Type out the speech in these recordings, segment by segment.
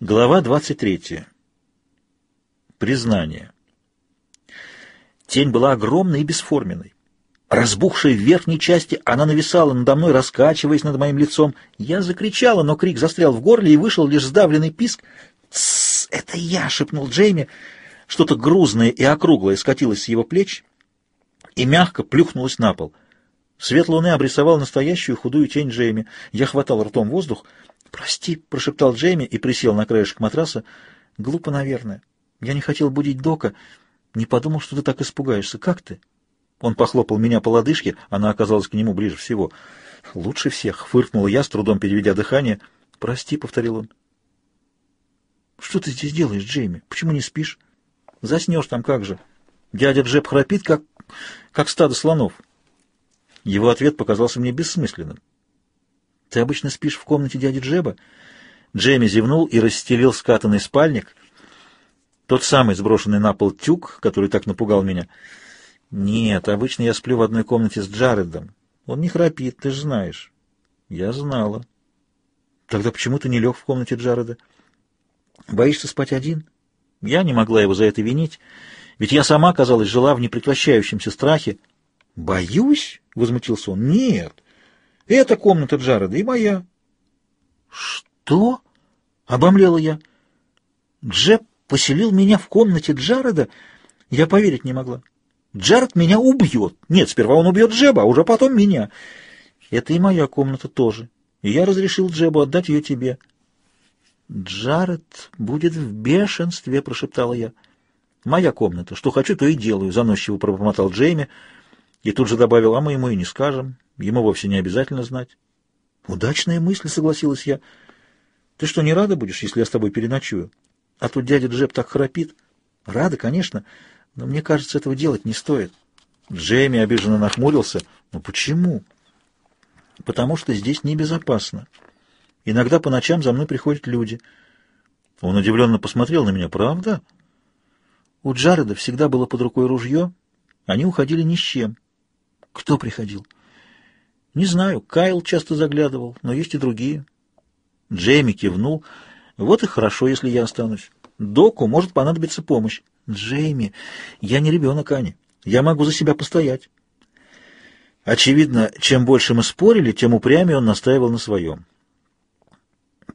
Глава 23. Признание. Тень была огромной и бесформенной. Разбухшей в верхней части, она нависала надо мной, раскачиваясь над моим лицом. Я закричала, но крик застрял в горле, и вышел лишь сдавленный писк. «Тссс, это я!» — шепнул Джейми. Что-то грузное и округлое скатилось с его плеч и мягко плюхнулось на пол. Свет луны обрисовал настоящую худую тень Джейми. Я хватал ртом воздух — «Прости», — прошептал Джейми и присел на краешек матраса. «Глупо, наверное. Я не хотел будить Дока. Не подумал, что ты так испугаешься. Как ты?» Он похлопал меня по лодыжке, она оказалась к нему ближе всего. «Лучше всех», — фыркнул я, с трудом переведя дыхание. «Прости», — повторил он. «Что ты здесь делаешь, Джейми? Почему не спишь?» «Заснешь там как же. Дядя Джеб храпит, как, как стадо слонов». Его ответ показался мне бессмысленным. Ты обычно спишь в комнате дяди Джеба?» Джейми зевнул и расстелил скатанный спальник, тот самый сброшенный на пол тюк, который так напугал меня. «Нет, обычно я сплю в одной комнате с Джаредом. Он не храпит, ты же знаешь». «Я знала». «Тогда почему ты не лег в комнате Джареда?» «Боишься спать один?» Я не могла его за это винить, ведь я сама, казалось, жила в непрекращающемся страхе. «Боюсь?» — возмутился он. «Нет». Это комната Джареда и моя. Что? Обомлела я. Джеб поселил меня в комнате Джареда? Я поверить не могла. Джаред меня убьет. Нет, сперва он убьет Джеба, а уже потом меня. Это и моя комната тоже. И я разрешил Джебу отдать ее тебе. Джаред будет в бешенстве, прошептала я. Моя комната. Что хочу, то и делаю, заносчиво пробормотал Джейми. И тут же добавил, а мы ему и не скажем. Ему вовсе не обязательно знать. Удачная мысль, согласилась я. Ты что, не рада будешь, если я с тобой переночую? А тут дядя Джеб так храпит. Рада, конечно, но мне кажется, этого делать не стоит. Джейми обиженно нахмурился. Но почему? Потому что здесь небезопасно. Иногда по ночам за мной приходят люди. Он удивленно посмотрел на меня. Правда? У Джареда всегда было под рукой ружье. Они уходили ни с чем. Кто приходил? Не знаю, Кайл часто заглядывал, но есть и другие. Джейми кивнул. Вот и хорошо, если я останусь. Доку может понадобиться помощь. Джейми, я не ребенок, Ани. Я могу за себя постоять. Очевидно, чем больше мы спорили, тем упрямее он настаивал на своем.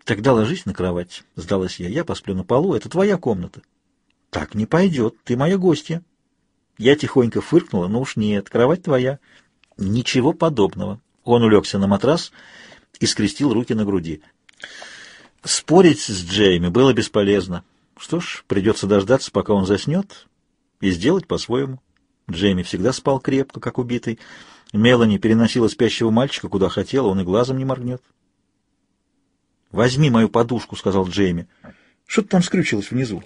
«Тогда ложись на кровать», — сдалась я. «Я посплю на полу, это твоя комната». «Так не пойдет, ты моя гостья». Я тихонько фыркнула, но уж нет, кровать твоя. Ничего подобного. Он улегся на матрас и скрестил руки на груди. Спорить с Джейми было бесполезно. Что ж, придется дождаться, пока он заснет, и сделать по-своему. Джейми всегда спал крепко, как убитый. Мелани переносила спящего мальчика куда хотела, он и глазом не моргнет. «Возьми мою подушку», — сказал Джейми. «Что ты там скрючилось внизу?»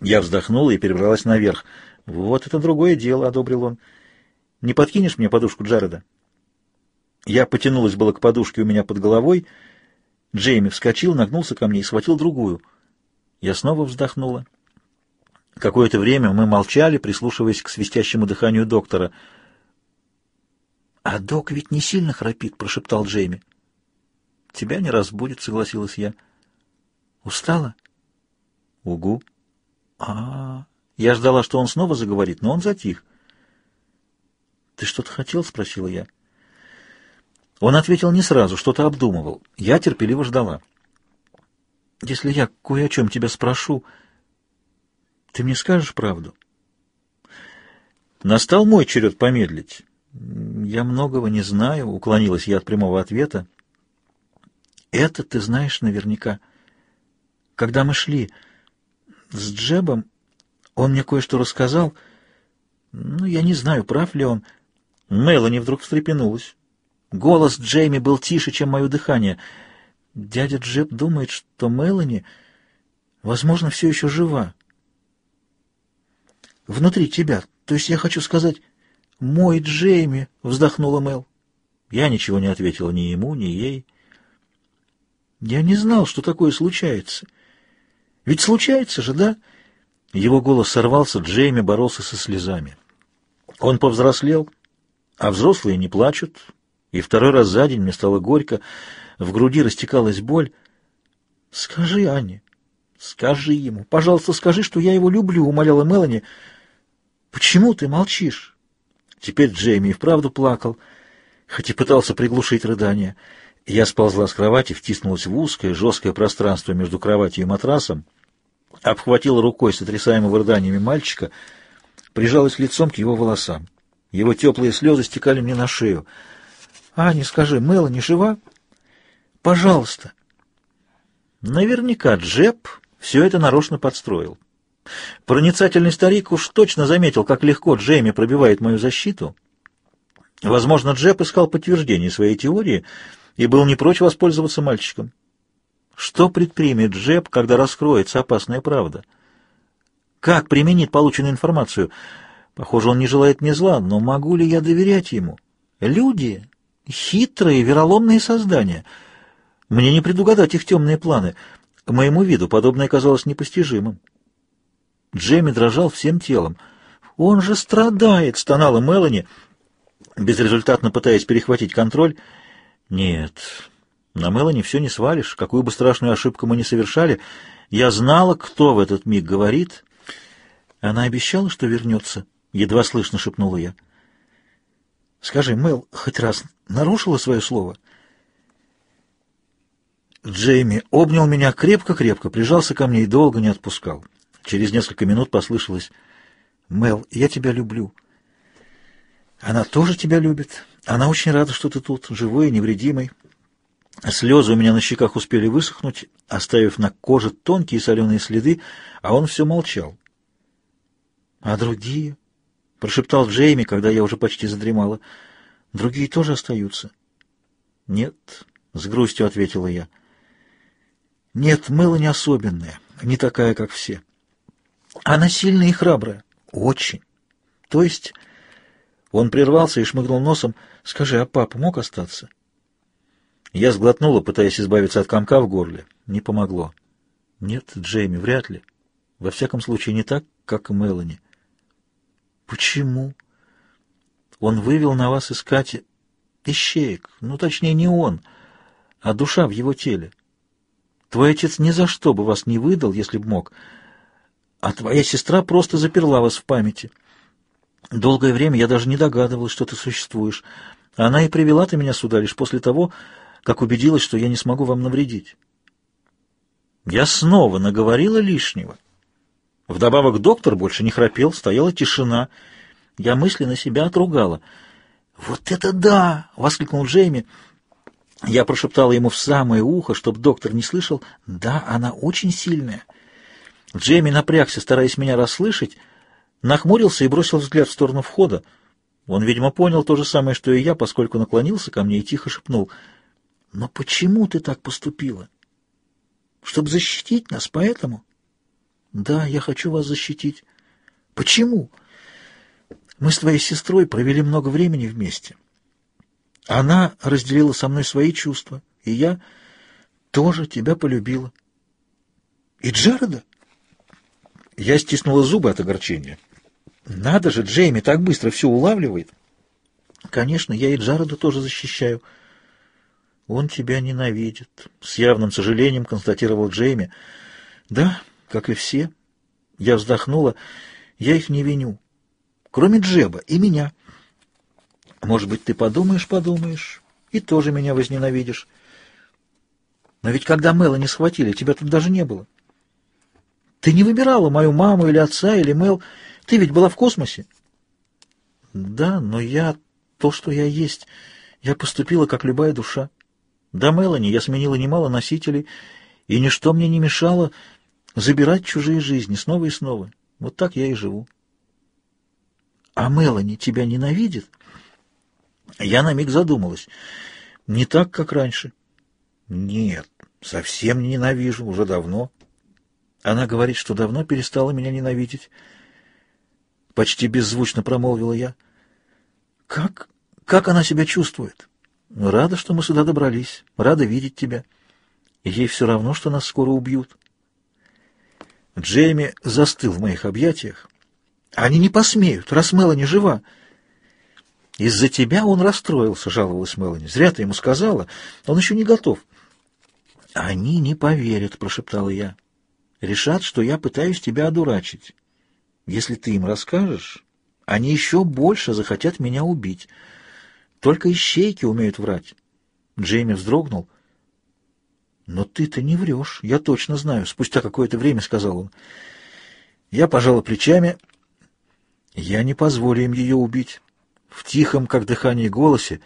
Я вздохнула и перебралась наверх. «Вот это другое дело», — одобрил он. «Не подкинешь мне подушку Джареда?» Я потянулась было к подушке у меня под головой. Джейми вскочил, нагнулся ко мне и схватил другую. Я снова вздохнула. Какое-то время мы молчали, прислушиваясь к свистящему дыханию доктора. «А док ведь не сильно храпит», — прошептал Джейми. «Тебя не разбудит», — согласилась я. «Устала?» «Угу». А, -а, а Я ждала, что он снова заговорит, но он затих. «Ты что-то хотел?» — спросила я. Он ответил не сразу, что-то обдумывал. Я терпеливо ждала. «Если я кое о чем тебя спрошу, ты мне скажешь правду?» Настал мой черед помедлить. «Я многого не знаю», — уклонилась я от прямого ответа. «Это ты знаешь наверняка. Когда мы шли с Джебом, он мне кое-что рассказал. Ну, я не знаю, прав ли он». Мелани вдруг встрепенулась. Голос Джейми был тише, чем мое дыхание. Дядя Джеб думает, что Мелани, возможно, все еще жива. Внутри тебя. То есть я хочу сказать, мой Джейми, вздохнула Мел. Я ничего не ответила ни ему, ни ей. Я не знал, что такое случается. Ведь случается же, да? Его голос сорвался, Джейми боролся со слезами. Он повзрослел, а взрослые не плачут, и второй раз за день мне стало горько, в груди растекалась боль. «Скажи, Аня, Скажи ему, пожалуйста, скажи, что я его люблю, умоляла Мелани. Почему ты молчишь? Теперь Джейми и вправду плакал, хоть и пытался приглушить рыдание. Я сползла с кровати, втиснулась в узкое, жесткое пространство между кроватью и матрасом, обхватила рукой сотрясаемого рыданиями мальчика, прижалась лицом к его волосам. Его теплые слезы стекали мне на шею. «Аня, скажи, Мелани жива? Пожалуйста!» Наверняка Джеб все это нарочно подстроил. Проницательный старик уж точно заметил, как легко Джейми пробивает мою защиту. Возможно, Джеб искал подтверждение своей теории и был не прочь воспользоваться мальчиком. Что предпримет Джеб, когда раскроется опасная правда? Как применит полученную информацию? Похоже, он не желает мне зла, но могу ли я доверять ему? Люди — хитрые, вероломные создания. Мне не предугадать их темные планы. Моему виду подобное казалось непостижимым. Джемми дрожал всем телом. «Он же страдает!» — стонала Мелани, безрезультатно пытаясь перехватить контроль. «Нет, на Мелани все не свалишь. Какую бы страшную ошибку мы ни совершали, я знала, кто в этот миг говорит. Она обещала, что вернется?» — едва слышно шепнула я. «Скажи, Мел, хоть раз нарушила свое слово?» Джейми обнял меня крепко-крепко, прижался ко мне и долго не отпускал. Через несколько минут послышалось «Мел, я тебя люблю». «Она тоже тебя любит. Она очень рада, что ты тут, живой и невредимый». Слезы у меня на щеках успели высохнуть, оставив на коже тонкие соленые следы, а он все молчал. «А другие?» — прошептал Джейми, когда я уже почти задремала. «Другие тоже остаются?» «Нет», — с грустью ответила я. «Нет, Мелани особенная, не такая, как все». Она сильная и храбрая. Очень. То есть... Он прервался и шмыгнул носом. Скажи, а папа мог остаться? Я сглотнула, пытаясь избавиться от комка в горле. Не помогло. Нет, Джейми, вряд ли. Во всяком случае, не так, как Мелани. Почему? Он вывел на вас искать ищеек. Ну, точнее, не он, а душа в его теле. Твой отец ни за что бы вас не выдал, если б мог. А твоя сестра просто заперла вас в памяти. Долгое время я даже не догадывалась, что ты существуешь. Она и привела ты меня сюда лишь после того, как убедилась, что я не смогу вам навредить. Я снова наговорила лишнего. Вдобавок доктор больше не храпел, стояла тишина. Я мысленно себя отругала. «Вот это да!» — воскликнул Джейми. Я прошептала ему в самое ухо, чтобы доктор не слышал. «Да, она очень сильная». Джейми напрягся, стараясь меня расслышать, нахмурился и бросил взгляд в сторону входа. Он, видимо, понял то же самое, что и я, поскольку наклонился ко мне и тихо шепнул. «Но почему ты так поступила? Чтобы защитить нас, поэтому?» «Да, я хочу вас защитить». «Почему?» «Мы с твоей сестрой провели много времени вместе. Она разделила со мной свои чувства, и я тоже тебя полюбила». «И Джареда?» Я стиснула зубы от огорчения. Надо же, Джейми так быстро все улавливает. Конечно, я и Джареда тоже защищаю. Он тебя ненавидит, с явным сожалением констатировал Джейми. Да, как и все. Я вздохнула. Я их не виню. Кроме Джеба и меня. Может быть, ты подумаешь, подумаешь, и тоже меня возненавидишь. Но ведь когда Мэла схватили, тебя тут даже не было. Ты не выбирала мою маму или отца, или Мэл. Ты ведь была в космосе. Да, но я то, что я есть. Я поступила, как любая душа. До Мелани я сменила немало носителей, и ничто мне не мешало забирать чужие жизни снова и снова. Вот так я и живу. А Мелани тебя ненавидит? Я на миг задумалась. Не так, как раньше. Нет, совсем не ненавижу, уже давно. Она говорит, что давно перестала меня ненавидеть. Почти беззвучно промолвила я. Как? Как она себя чувствует? Рада, что мы сюда добрались. Рада видеть тебя. ей все равно, что нас скоро убьют. Джейми застыл в моих объятиях. Они не посмеют, раз Мелани жива. Из-за тебя он расстроился, жаловалась Мелани. Зря ты ему сказала. Он еще не готов. Они не поверят, прошептала я. решат, что я пытаюсь тебя одурачить. Если ты им расскажешь, они еще больше захотят меня убить. Только ищейки умеют врать. Джейми вздрогнул. «Но ты-то не врешь, я точно знаю», — спустя какое-то время сказал он. Я пожала плечами. Я не позволю им ее убить. В тихом, как дыхание, голосе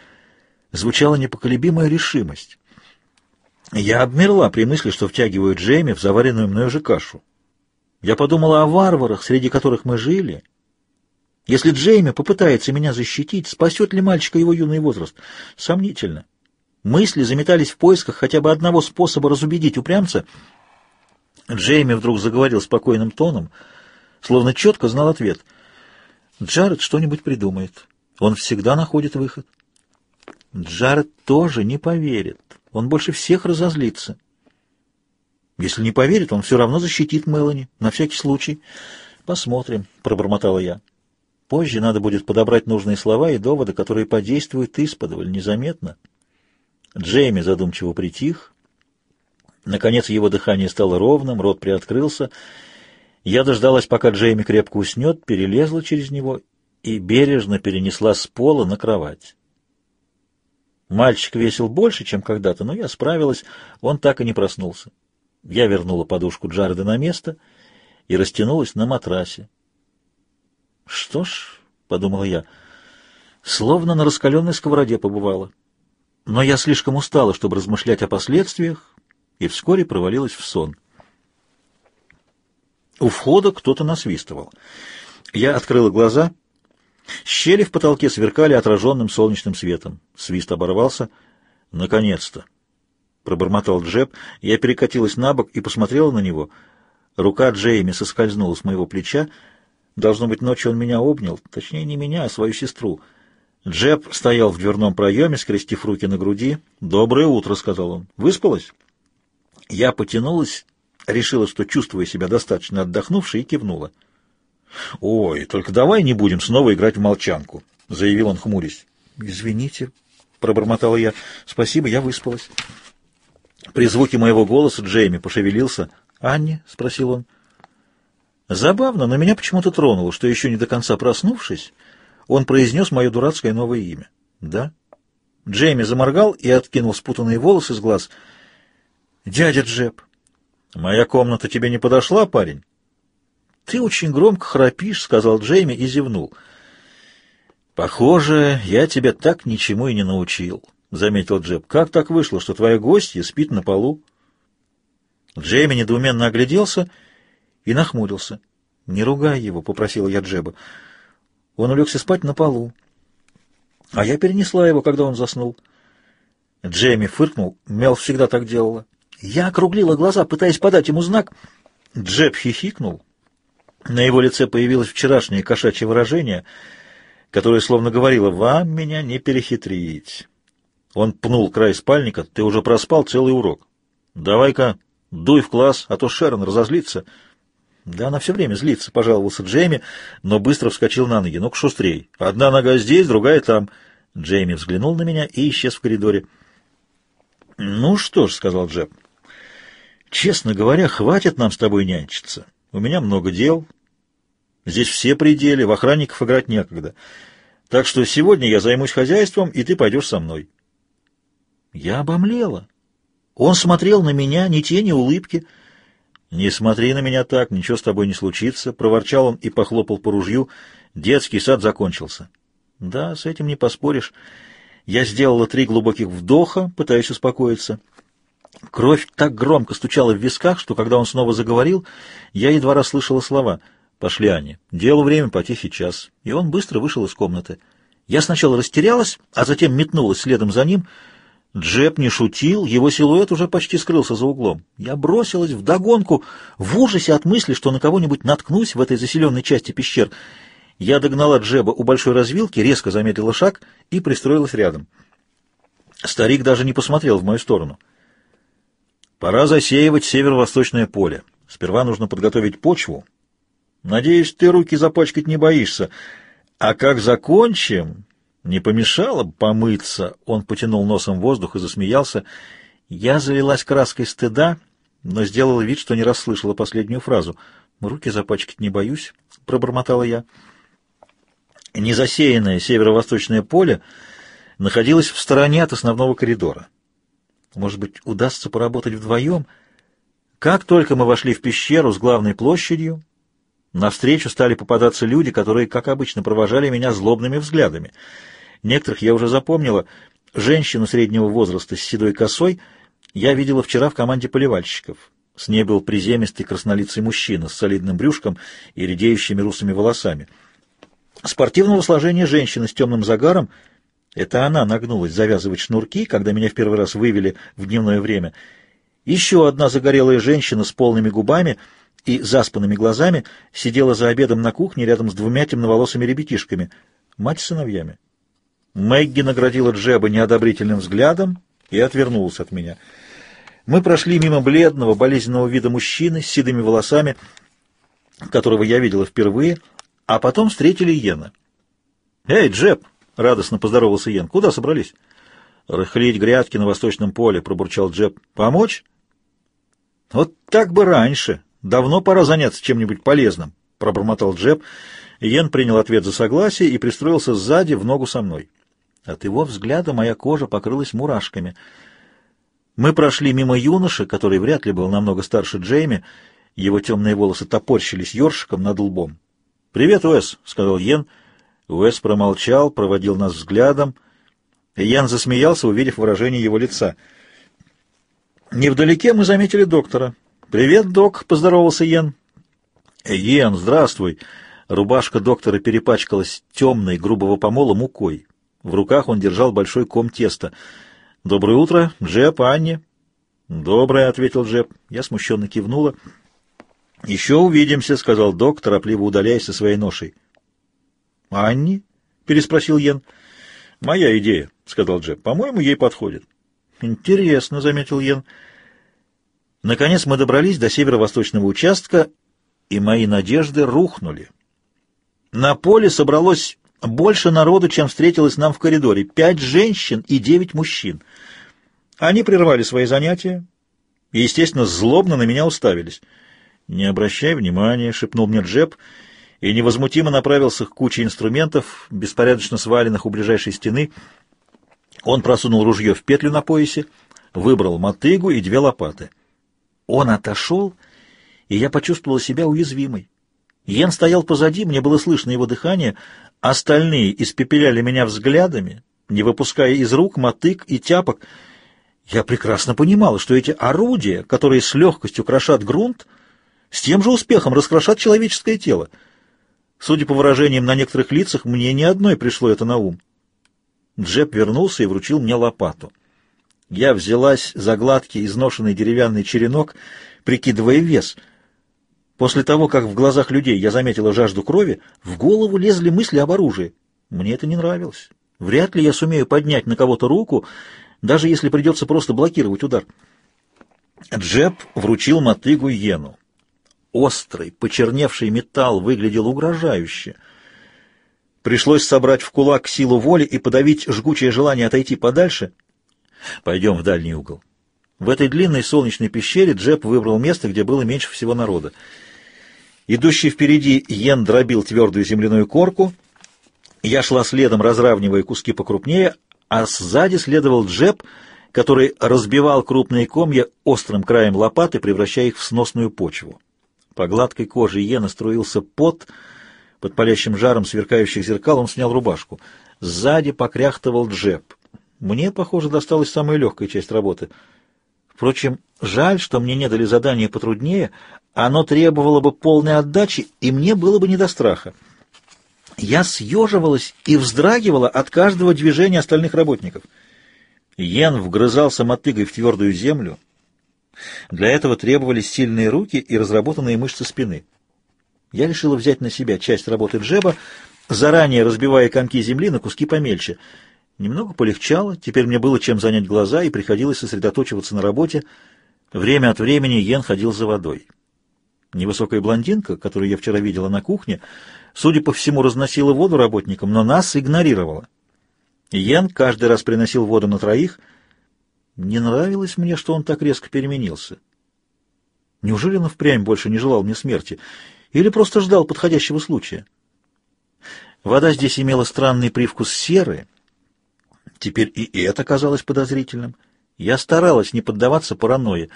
звучала непоколебимая решимость. Я обмерла при мысли, что втягиваю Джейми в заваренную мною же кашу. Я подумала о варварах, среди которых мы жили. Если Джейми попытается меня защитить, спасет ли мальчика его юный возраст? Сомнительно. Мысли заметались в поисках хотя бы одного способа разубедить упрямца. Джейми вдруг заговорил спокойным тоном, словно четко знал ответ. Джаред что-нибудь придумает. Он всегда находит выход. Джаред тоже не поверит. Он больше всех разозлится. Если не поверит, он все равно защитит Мелани, на всякий случай. Посмотрим, — пробормотала я. Позже надо будет подобрать нужные слова и доводы, которые подействуют исподволь, незаметно. Джейми задумчиво притих. Наконец его дыхание стало ровным, рот приоткрылся. Я дождалась, пока Джейми крепко уснет, перелезла через него и бережно перенесла с пола на кровать. Мальчик весил больше, чем когда-то, но я справилась, он так и не проснулся. Я вернула подушку Джареда на место и растянулась на матрасе. «Что ж», — подумала я, — «словно на раскаленной сковороде побывала». Но я слишком устала, чтобы размышлять о последствиях, и вскоре провалилась в сон. У входа кто-то насвистывал. Я открыла глаза — Щели в потолке сверкали отраженным солнечным светом. Свист оборвался. «Наконец-то!» — пробормотал Джеб. Я перекатилась на бок и посмотрела на него. Рука Джейми соскользнула с моего плеча. Должно быть, ночью он меня обнял. Точнее, не меня, а свою сестру. Джеб стоял в дверном проеме, скрестив руки на груди. «Доброе утро», — сказал он. «Выспалась?» Я потянулась, решила, что чувствую себя достаточно отдохнувшей, и кивнула. «Ой, только давай не будем снова играть в молчанку», — заявил он, хмурясь. «Извините», — пробормотала я. «Спасибо, я выспалась». При звуке моего голоса Джейми пошевелился. «Анни?» — спросил он. Забавно, но меня почему-то тронуло, что еще не до конца проснувшись, он произнес мое дурацкое новое имя. «Да?» Джейми заморгал и откинул спутанные волосы с глаз. «Дядя Джеб!» «Моя комната тебе не подошла, парень?» «Ты очень громко храпишь», — сказал Джейми и зевнул. «Похоже, я тебя так ничему и не научил», — заметил Джеб. «Как так вышло, что твоя гостья спит на полу?» Джейми недоуменно огляделся и нахмурился. «Не ругай его», — попросил я Джеба. Он улегся спать на полу. А я перенесла его, когда он заснул. Джейми фыркнул. Мел всегда так делала. Я округлила глаза, пытаясь подать ему знак. Джеб хихикнул на его лице появилось вчерашнее кошачье выражение, которое словно говорило «Вам меня не перехитрить». Он пнул край спальника. «Ты уже проспал целый урок. Давай-ка дуй в класс, а то Шерон разозлится». «Да она все время злится», — пожаловался Джейми, но быстро вскочил на ноги. «Ну-ка, шустрей. Одна нога здесь, другая там». Джейми взглянул на меня и исчез в коридоре. «Ну что ж», — сказал Джеб, — «честно говоря, хватит нам с тобой нянчиться». У меня много дел. Здесь все пределы, в охранников играть некогда. Так что сегодня я займусь хозяйством, и ты пойдешь со мной. Я обомлела. Он смотрел на меня, ни тени улыбки. «Не смотри на меня так, ничего с тобой не случится», — проворчал он и похлопал по ружью. Детский сад закончился. «Да, с этим не поспоришь. Я сделала три глубоких вдоха, пытаясь успокоиться». Кровь так громко стучала в висках, что, когда он снова заговорил, я едва расслышала слова. «Пошли, Аня. Делу время по тихий час». И он быстро вышел из комнаты. Я сначала растерялась, а затем метнулась следом за ним. Джеб не шутил, его силуэт уже почти скрылся за углом. Я бросилась в догонку, в ужасе от мысли, что на кого-нибудь наткнусь в этой заселенной части пещер. Я догнала Джеба у большой развилки, резко замедлила шаг и пристроилась рядом. Старик даже не посмотрел в мою сторону. Пора засеивать северо-восточное поле. Сперва нужно подготовить почву. Надеюсь, ты руки запачкать не боишься. А как закончим, не помешало бы помыться. Он потянул носом воздух и засмеялся. Я залилась краской стыда но сделала вид, что не расслышала последнюю фразу. «Руки запачкать не боюсь», — пробормотала я. Незасеянное северо-восточное поле находилось в стороне от основного коридора. Может быть, удастся поработать вдвоем? Как только мы вошли в пещеру с главной площадью, навстречу стали попадаться люди, которые, как обычно, провожали меня злобными взглядами. Некоторых я уже запомнила. Женщину среднего возраста с седой косой я видела вчера в команде поливальщиков. С ней был приземистый краснолицый мужчина с солидным брюшком и редеющими русыми волосами. Спортивного сложения женщина с темным загаром — это она нагнулась завязывать шнурки, когда меня в первый раз вывели в дневное время. Еще одна загорелая женщина с полными губами и заспанными глазами сидела за обедом на кухне рядом с двумя темноволосыми ребятишками, мать с сыновьями. Мэгги наградила Джеба неодобрительным взглядом и отвернулась от меня. Мы прошли мимо бледного, болезненного вида мужчины с седыми волосами, которого я видела впервые, а потом встретили Йена. «Эй, Джеб!» — радостно поздоровался Йен. «Куда собрались?» «Рыхлить грядки на восточном поле», — пробурчал Джеб. «Помочь?» «Вот так бы раньше. Давно пора заняться чем-нибудь полезным», — пробормотал Джеб. Йен принял ответ за согласие и пристроился сзади в ногу со мной. От его взгляда моя кожа покрылась мурашками. Мы прошли мимо юноши, который вряд ли был намного старше Джейми. Его темные волосы топорщились ёршиком над лбом. «Привет, Уэс», — сказал Йен, — Уэс промолчал, проводил нас взглядом. Ян засмеялся, увидев выражение его лица. Невдалеке мы заметили доктора. «Привет, док», — поздоровался Йен. «Йен, здравствуй». Рубашка доктора перепачкалась темной, грубого помола мукой. В руках он держал большой ком теста. «Доброе утро, Джеб, Анни». «Доброе», — ответил Джеб. Я смущенно кивнула. «Еще увидимся», — сказал доктор, торопливо удаляясь со своей ношей. «Анни?» — переспросил Йен. «Моя идея», — сказал Джеб. «По-моему, ей подходит». «Интересно», — заметил Йен. Наконец мы добрались до северо-восточного участка, и мои надежды рухнули. На поле собралось больше народу, чем встретилось нам в коридоре. Пять женщин и девять мужчин. Они прервали свои занятия и, естественно, злобно на меня уставились. «Не обращай внимания», — шепнул мне Джеб, — и невозмутимо направился к куче инструментов, беспорядочно сваленных у ближайшей стены. Он просунул ружье в петлю на поясе, выбрал мотыгу и две лопаты. Он отошел, и я почувствовал себя уязвимой. Йен стоял позади, мне было слышно его дыхание, остальные испепеляли меня взглядами, не выпуская из рук мотык и тяпок. Я прекрасно понимал, что эти орудия, которые с легкостью крошат грунт, с тем же успехом раскрошат человеческое тело. Судя по выражениям на некоторых лицах, мне ни одной пришло это на ум. Джеб вернулся и вручил мне лопату. Я взялась за гладкий, изношенный деревянный черенок, прикидывая вес. После того, как в глазах людей я заметила жажду крови, в голову лезли мысли об оружии. Мне это не нравилось. Вряд ли я сумею поднять на кого-то руку, даже если придется просто блокировать удар. Джеб вручил мотыгу Йену. Острый, почерневший металл выглядел угрожающе. Пришлось собрать в кулак силу воли и подавить жгучее желание отойти подальше. Пойдем в дальний угол. В этой длинной солнечной пещере Джеб выбрал место, где было меньше всего народа. Идущий впереди Йен дробил твердую земляную корку. Я шла следом, разравнивая куски покрупнее, а сзади следовал Джеб, который разбивал крупные комья острым краем лопаты, превращая их в сносную почву. По гладкой коже Йена струился пот. Под палящим жаром сверкающих зеркал он снял рубашку. Сзади покряхтывал джеб. Мне, похоже, досталась самая легкая часть работы. Впрочем, жаль, что мне не дали задание потруднее. Оно требовало бы полной отдачи, и мне было бы не до страха. Я съеживалась и вздрагивала от каждого движения остальных работников. Йен вгрызался мотыгой в твердую землю, для этого требовались сильные руки и разработанные мышцы спины. Я решила взять на себя часть работы Джеба, заранее разбивая комки земли на куски помельче. Немного полегчало, теперь мне было чем занять глаза, и приходилось сосредоточиваться на работе. Время от времени Йен ходил за водой. Невысокая блондинка, которую я вчера видела на кухне, судя по всему, разносила воду работникам, но нас игнорировала. Йен каждый раз приносил воду на троих — не нравилось мне, что он так резко переменился. Неужели он впрямь больше не желал мне смерти? Или просто ждал подходящего случая? Вода здесь имела странный привкус серы. Теперь и это казалось подозрительным. Я старалась не поддаваться паранойе.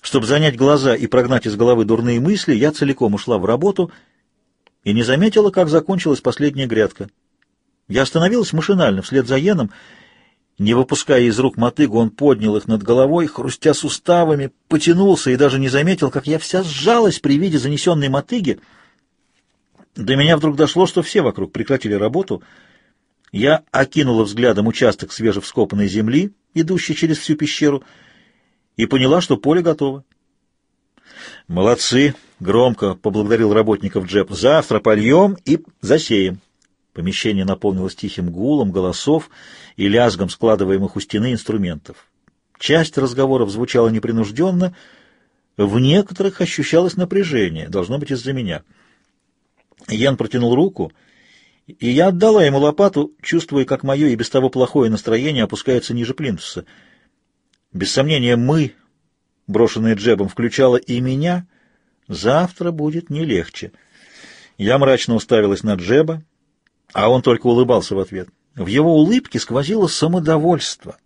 Чтобы занять глаза и прогнать из головы дурные мысли, я целиком ушла в работу и не заметила, как закончилась последняя грядка. Я остановилась машинально, вслед за Йеном. Не выпуская из рук мотыгу, он поднял их над головой, хрустя суставами, потянулся и даже не заметил, как я вся сжалась при виде занесенной мотыги. До меня вдруг дошло, что все вокруг прекратили работу. Я окинула взглядом участок свежевскопанной земли, идущий через всю пещеру, и поняла, что поле готово. «Молодцы!» — громко поблагодарил работников Джеб. «Завтра польем и засеем». Помещение наполнилось тихим гулом, голосов и лязгом складываемых у стены инструментов. Часть разговоров звучала непринужденно, в некоторых ощущалось напряжение, должно быть из-за меня. Ян протянул руку, и я отдала ему лопату, чувствуя, как мое и без того плохое настроение опускается ниже плинтуса. Без сомнения, мы, брошенные Джебом, включало и меня. Завтра будет не легче. Я мрачно уставилась на Джеба, а он только улыбался в ответ. В его улыбке сквозило самодовольство,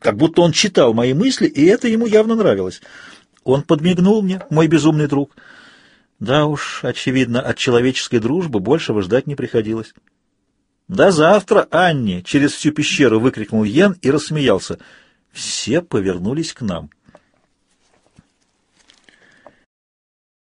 как будто он читал мои мысли, и это ему явно нравилось. Он подмигнул мне, мой безумный друг. Да уж, очевидно, от человеческой дружбы большего ждать не приходилось. «До завтра, Анне!» — через всю пещеру выкрикнул Йен и рассмеялся. Все повернулись к нам.